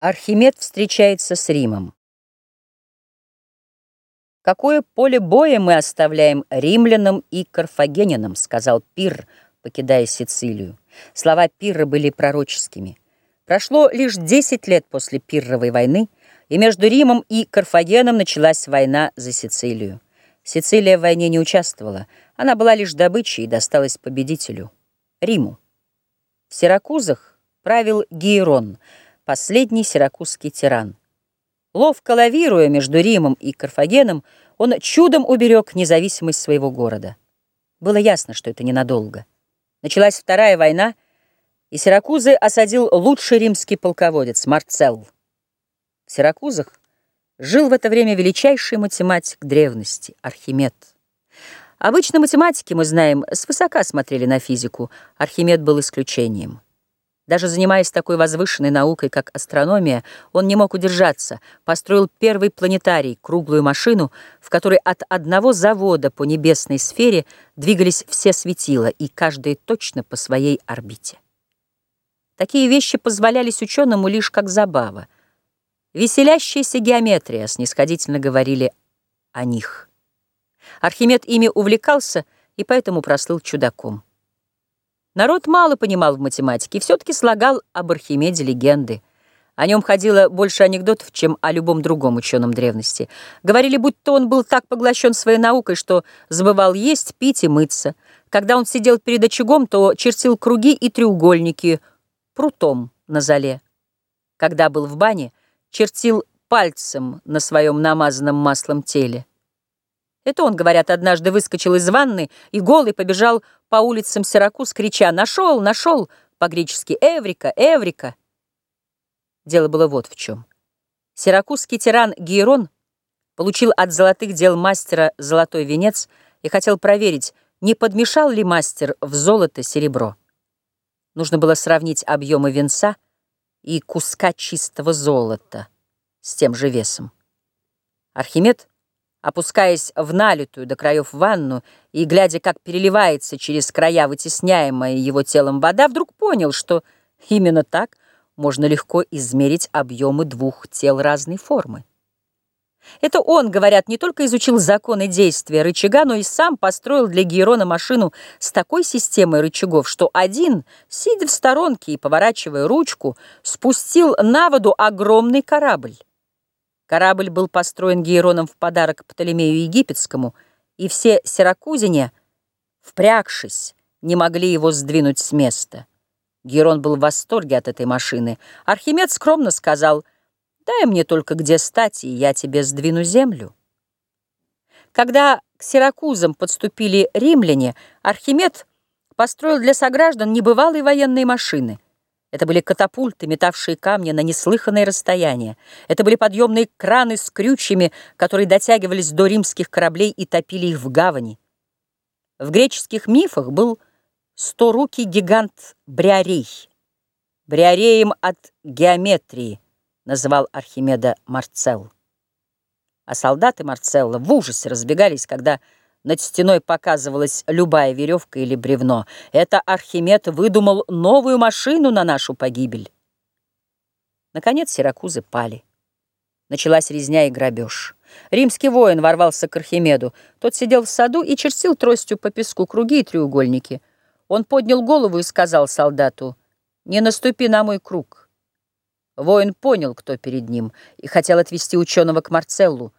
Архимед встречается с Римом. «Какое поле боя мы оставляем римлянам и карфагенянам», сказал Пир, покидая Сицилию. Слова Пирра были пророческими. Прошло лишь десять лет после Пирровой войны, и между Римом и Карфагеном началась война за Сицилию. Сицилия в войне не участвовала, она была лишь добычей и досталась победителю — Риму. В Сиракузах правил Гейрон — последний сиракузский тиран. Ловко лавируя между Римом и Карфагеном, он чудом уберег независимость своего города. Было ясно, что это ненадолго. Началась Вторая война, и Сиракузы осадил лучший римский полководец Марцелл. В Сиракузах жил в это время величайший математик древности Архимед. Обычно математики, мы знаем, свысока смотрели на физику, Архимед был исключением. Даже занимаясь такой возвышенной наукой, как астрономия, он не мог удержаться, построил первый планетарий, круглую машину, в которой от одного завода по небесной сфере двигались все светила, и каждое точно по своей орбите. Такие вещи позволялись ученому лишь как забава. Веселящаяся геометрия, снисходительно говорили о них. Архимед ими увлекался и поэтому прослыл чудаком. Народ мало понимал в математике все-таки слагал об Архимеде легенды. О нем ходило больше анекдотов, чем о любом другом ученом древности. Говорили, будто он был так поглощен своей наукой, что забывал есть, пить и мыться. Когда он сидел перед очагом, то чертил круги и треугольники прутом на зале. Когда был в бане, чертил пальцем на своем намазанном маслом теле. Это он, говорят, однажды выскочил из ванны и голый побежал по улицам Сиракуз, крича «Нашел! Нашел!» по-гречески «Эврика! Эврика!». Дело было вот в чем. Сиракузский тиран Гейрон получил от золотых дел мастера золотой венец и хотел проверить, не подмешал ли мастер в золото серебро. Нужно было сравнить объемы венца и куска чистого золота с тем же весом. Архимед опускаясь в налитую до краев ванну и глядя, как переливается через края вытесняемая его телом вода, вдруг понял, что именно так можно легко измерить объемы двух тел разной формы. Это он, говорят, не только изучил законы действия рычага, но и сам построил для Гейрона машину с такой системой рычагов, что один, сидя в сторонке и поворачивая ручку, спустил на воду огромный корабль. Корабль был построен Гейроном в подарок Птолемею Египетскому, и все сиракузине, впрягшись, не могли его сдвинуть с места. Герон был в восторге от этой машины. Архимед скромно сказал, «Дай мне только где стать, и я тебе сдвину землю». Когда к Сиракузам подступили римляне, Архимед построил для сограждан небывалые военные машины — это были катапульты, метавшие камни на неслыханное расстояние. Это были подъемные краны с крючьями, которые дотягивались до римских кораблей и топили их в гавани. В греческих мифах был сторукий гигант Бриарей. Бриареем от геометрии называл Архимеда Марцелл. А солдаты Марцелла в ужасе разбегались, когда над стеной показывалась любая веревка или бревно. Это Архимед выдумал новую машину на нашу погибель. Наконец сиракузы пали. Началась резня и грабеж. Римский воин ворвался к Архимеду. Тот сидел в саду и чертил тростью по песку круги и треугольники. Он поднял голову и сказал солдату, «Не наступи на мой круг». Воин понял, кто перед ним, и хотел отвести ученого к Марцеллу.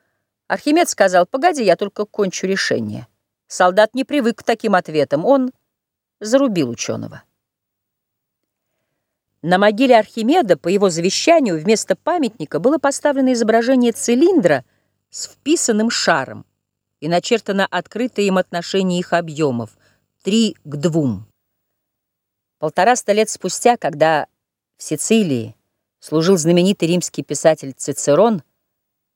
Архимед сказал, погоди, я только кончу решение. Солдат не привык к таким ответам, он зарубил ученого. На могиле Архимеда по его завещанию вместо памятника было поставлено изображение цилиндра с вписанным шаром и начертано открытое им отношение их объемов — три к двум. Полтораста лет спустя, когда в Сицилии служил знаменитый римский писатель Цицерон —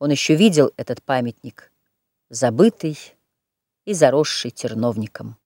он еще видел этот памятник, забытый и заросший терновником.